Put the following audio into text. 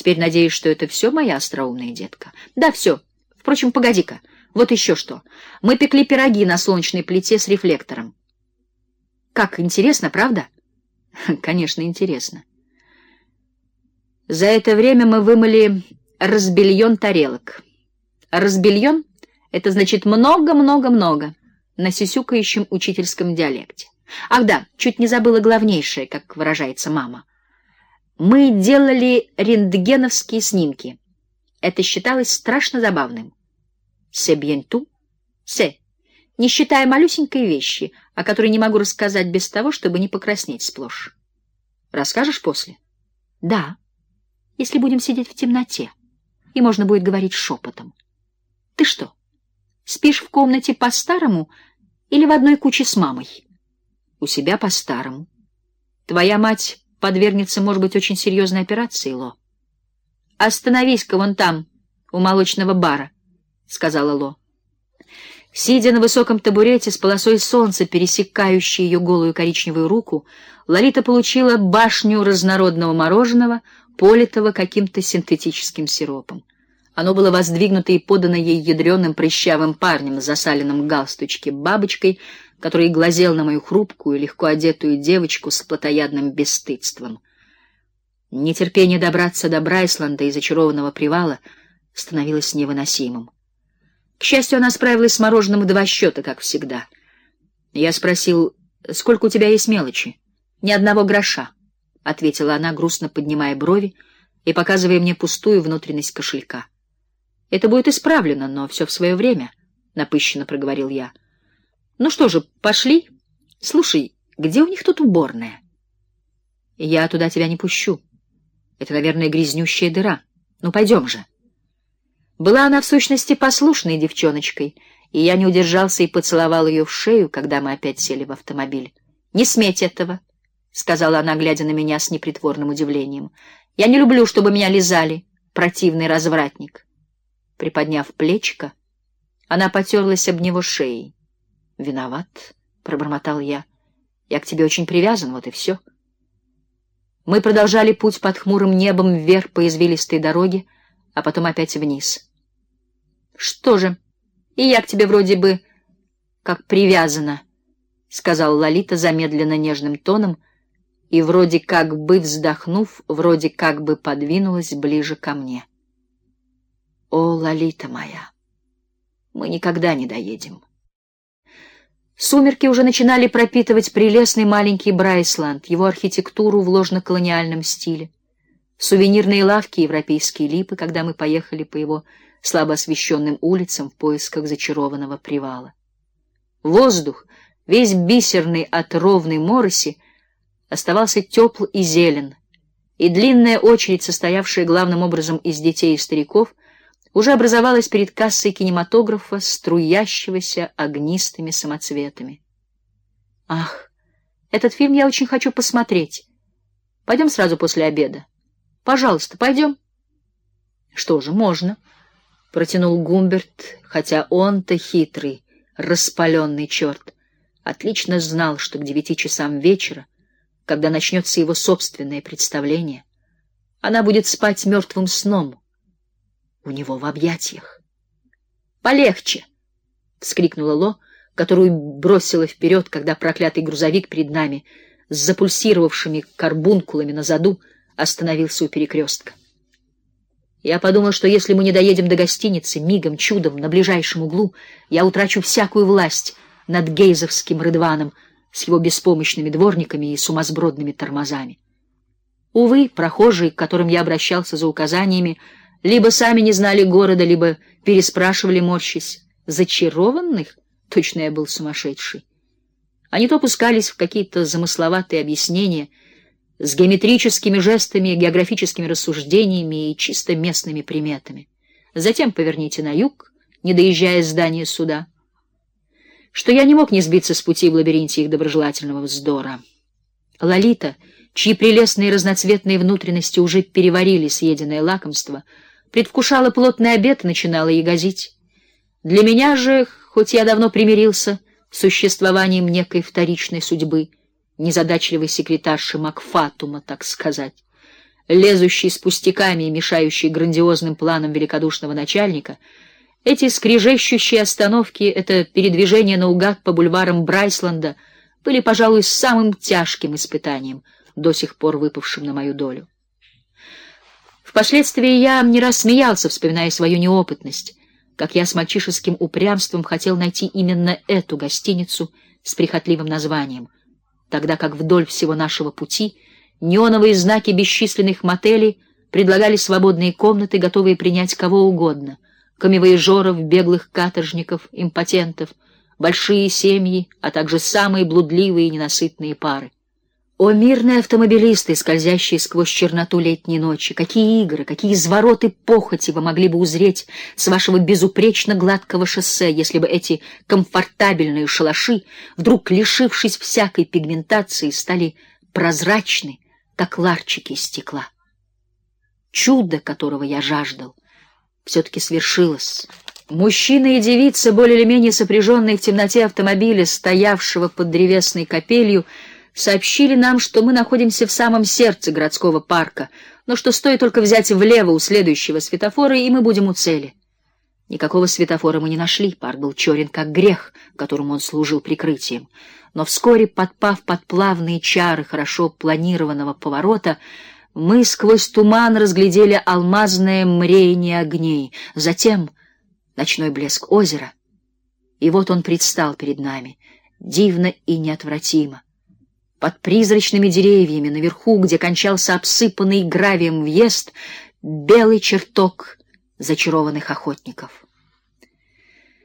Теперь надеюсь, что это все, моя остроумная детка. Да, все. Впрочем, погоди-ка. Вот еще что. Мы пекли пироги на солнечной плите с рефлектором. Как интересно, правда? Конечно, интересно. За это время мы вымыли разбельон тарелок. Разбельон — это значит много-много-много на сисюкающем учительском диалекте. Ах да, чуть не забыла главнейшее, как выражается мама. Мы делали рентгеновские снимки. Это считалось страшно забавным. «C'est bien tout?» «C'est», не считая малюсенькой вещи, о которой не могу рассказать без того, чтобы не покраснеть сплошь. Расскажешь после? Да, если будем сидеть в темноте, и можно будет говорить шепотом. Ты что, спишь в комнате по-старому или в одной куче с мамой? У себя по-старому. Твоя мать подвергнется, может быть, очень серьезной операции, Ло. Остановись-ка вон там, у молочного бара, — сказала Ло. Сидя на высоком табурете с полосой солнца, пересекающей ее голую коричневую руку, Лолита получила башню разнородного мороженого, политого каким-то синтетическим сиропом. Оно было воздвигнуто и подано ей ядреным прыщавым парнем с засаленным галстучке бабочкой, который глазел на мою хрупкую, легко одетую девочку с плотоядным бесстыдством. Нетерпение добраться до Брайсланда и зачарованного привала становилось невыносимым. К счастью, она справилась с мороженым в два счета, как всегда. Я спросил, сколько у тебя есть мелочи? Ни одного гроша, — ответила она, грустно поднимая брови и показывая мне пустую внутренность кошелька. — Это будет исправлено, но все в свое время, — напыщенно проговорил я. — Ну что же, пошли. Слушай, где у них тут уборная? — Я туда тебя не пущу. Это, наверное, грязнющая дыра. Ну, пойдем же. Была она в сущности послушной девчоночкой, и я не удержался и поцеловал ее в шею, когда мы опять сели в автомобиль. «Не сметь этого», — сказала она, глядя на меня с непритворным удивлением. «Я не люблю, чтобы меня лизали, противный развратник». Приподняв плечико, она потерлась об него шеей. «Виноват», — пробормотал я. «Я к тебе очень привязан, вот и все». Мы продолжали путь под хмурым небом вверх по извилистой дороге, а потом опять вниз. Что же, и я к тебе вроде бы как привязана, — сказал Лолита замедленно нежным тоном, и вроде как бы вздохнув, вроде как бы подвинулась ближе ко мне. О, Лолита моя, мы никогда не доедем. Сумерки уже начинали пропитывать прелестный маленький Брайсланд, его архитектуру в ложно-колониальном стиле, сувенирные лавки, европейские липы, когда мы поехали по его слабо освещенным улицам в поисках зачарованного привала. Воздух, весь бисерный от ровной мороси, оставался тепл и зелен, и длинная очередь, состоявшая главным образом из детей и стариков, уже образовалась перед кассой кинематографа, струящегося огнистыми самоцветами. Ах, этот фильм я очень хочу посмотреть. Пойдем сразу после обеда. Пожалуйста, пойдем. Что же, можно протянул Гумберт, хотя он-то хитрый, распаленный черт, отлично знал, что к девяти часам вечера, когда начнется его собственное представление, она будет спать мертвым сном у него в объятиях. «Полегче!» — вскрикнула Ло, которую бросила вперед, когда проклятый грузовик перед нами с запульсировавшими карбункулами на заду остановился у перекрестка. Я подумал, что если мы не доедем до гостиницы, мигом, чудом, на ближайшем углу, я утрачу всякую власть над гейзовским Рыдваном с его беспомощными дворниками и сумасбродными тормозами. Увы, прохожие, к которым я обращался за указаниями, либо сами не знали города, либо переспрашивали, морщись. Зачарованных? Точно я был сумасшедший. Они то пускались в какие-то замысловатые объяснения — с геометрическими жестами, географическими рассуждениями и чисто местными приметами. Затем поверните на юг, не доезжая здания суда. Что я не мог не сбиться с пути в лабиринте их доброжелательного вздора. Лолита, чьи прелестные разноцветные внутренности уже переварили съеденное лакомство, предвкушала плотный обед начинала ягозить. Для меня же, хоть я давно примирился с существованием некой вторичной судьбы, незадачливой секретарши Макфатума, так сказать. лезущий с пустяками и мешающий грандиозным планам великодушного начальника, эти скрежещущие остановки, это передвижение наугад по бульварам Брайсланда были, пожалуй, самым тяжким испытанием, до сих пор выпавшим на мою долю. Впоследствии я не раз смеялся, вспоминая свою неопытность, как я с мальчишеским упрямством хотел найти именно эту гостиницу с прихотливым названием, тогда как вдоль всего нашего пути неоновые знаки бесчисленных мотелей предлагали свободные комнаты, готовые принять кого угодно: камевояжеров, беглых каторжников, импотентов, большие семьи, а также самые блудливые и ненасытные пары. О мирные автомобилисты, скользящие сквозь черноту летней ночи, какие игры, какие извороты похоти вы могли бы узреть с вашего безупречно гладкого шоссе, если бы эти комфортабельные шалаши, вдруг лишившись всякой пигментации, стали прозрачны, как ларчики из стекла. Чудо, которого я жаждал, все-таки свершилось. Мужчина и девица, более или менее сопряженные в темноте автомобиля, стоявшего под древесной капелью, сообщили нам, что мы находимся в самом сердце городского парка, но что стоит только взять влево у следующего светофора, и мы будем у цели. Никакого светофора мы не нашли, парк был черен как грех, которому он служил прикрытием. Но вскоре, подпав под плавные чары хорошо планированного поворота, мы сквозь туман разглядели алмазное мрение огней, затем ночной блеск озера. И вот он предстал перед нами, дивно и неотвратимо под призрачными деревьями, наверху, где кончался обсыпанный гравием въезд, белый чертог зачарованных охотников.